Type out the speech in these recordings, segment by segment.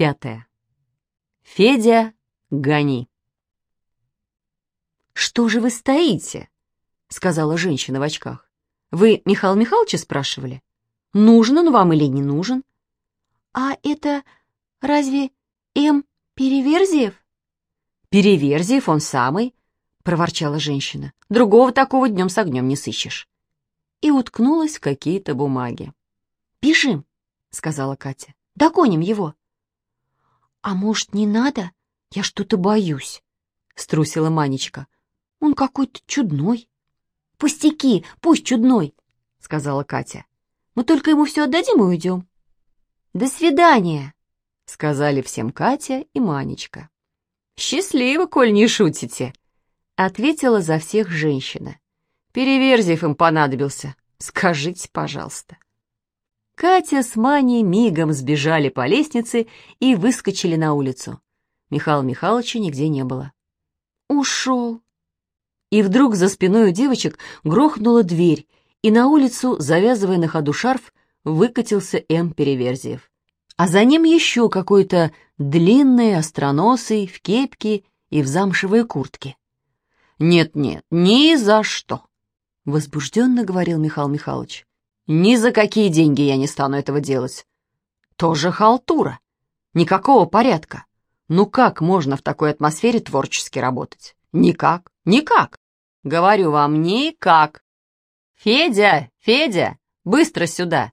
Пятое. Федя, гони. «Что же вы стоите?» — сказала женщина в очках. «Вы Михаила Михайловича спрашивали? Нужен он вам или не нужен?» «А это разве М. Переверзиев?» «Переверзиев он самый», — проворчала женщина. «Другого такого днем с огнем не сыщешь». И уткнулась в какие-то бумаги. «Бежим», — сказала Катя. «Догоним его». «А может, не надо? Я что-то боюсь», — струсила Манечка. «Он какой-то чудной». «Пустяки, пусть чудной», — сказала Катя. «Мы только ему все отдадим и уйдем». «До свидания», — сказали всем Катя и Манечка. «Счастливо, коль не шутите», — ответила за всех женщина. «Переверзев им понадобился. Скажите, пожалуйста». Катя с Маней мигом сбежали по лестнице и выскочили на улицу. Михаила Михайловича нигде не было. «Ушел!» И вдруг за спиной у девочек грохнула дверь, и на улицу, завязывая на ходу шарф, выкатился М. Переверзиев. А за ним еще какой-то длинный, остроносый, в кепке и в замшевой куртке. «Нет-нет, ни за что!» — возбужденно говорил Михаил Михайлович. Ни за какие деньги я не стану этого делать. Тоже халтура. Никакого порядка. Ну как можно в такой атмосфере творчески работать? Никак, никак. Говорю вам, никак. Федя, Федя, быстро сюда.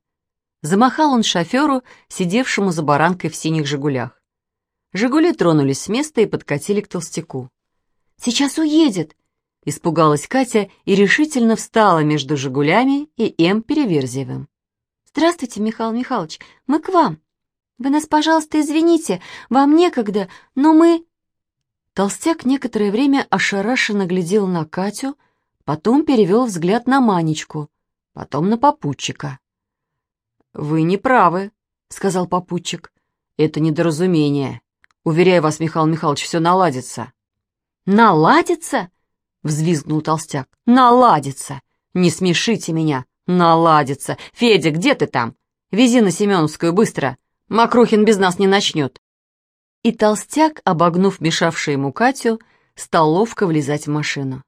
Замахал он шоферу, сидевшему за баранкой в синих «Жигулях». «Жигули» тронулись с места и подкатили к толстяку. «Сейчас уедет!» Испугалась Катя и решительно встала между «Жигулями» и М. Переверзиевым. «Здравствуйте, Михаил Михайлович, мы к вам. Вы нас, пожалуйста, извините, вам некогда, но мы...» Толстяк некоторое время ошарашенно глядел на Катю, потом перевел взгляд на Манечку, потом на попутчика. «Вы не правы», — сказал попутчик. «Это недоразумение. Уверяю вас, Михаил Михайлович, все наладится». «Наладится?» Взвизгнул толстяк. «Наладится! Не смешите меня! Наладится! Федя, где ты там? Вези на Семеновскую быстро! Макрухин без нас не начнет!» И толстяк, обогнув мешавшую ему Катю, стал ловко влезать в машину.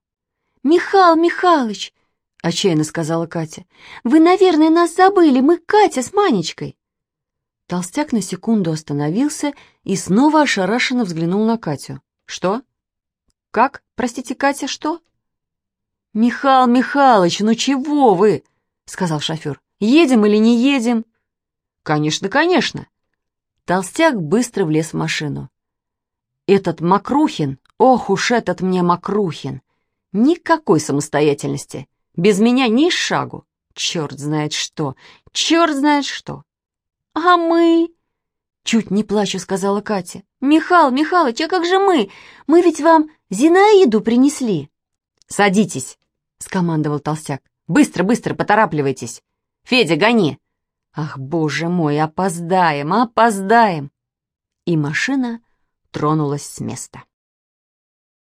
«Михаил Михайлович!» — отчаянно сказала Катя. «Вы, наверное, нас забыли. Мы Катя с Манечкой». Толстяк на секунду остановился и снова ошарашенно взглянул на Катю. «Что?» «Как? Простите, Катя, что?» «Михаил Михайлович, ну чего вы?» — сказал шофер. «Едем или не едем?» «Конечно, конечно». Толстяк быстро влез в машину. «Этот Макрухин, ох уж этот мне Макрухин! Никакой самостоятельности, без меня ни шагу. Черт знает что, черт знает что!» «А мы?» Чуть не плачу, сказала Катя. «Михаил Михайлович, а как же мы? Мы ведь вам Зинаиду принесли!» «Садитесь!» — скомандовал толстяк. «Быстро, быстро, поторапливайтесь! Федя, гони!» «Ах, боже мой, опоздаем, опоздаем!» И машина тронулась с места.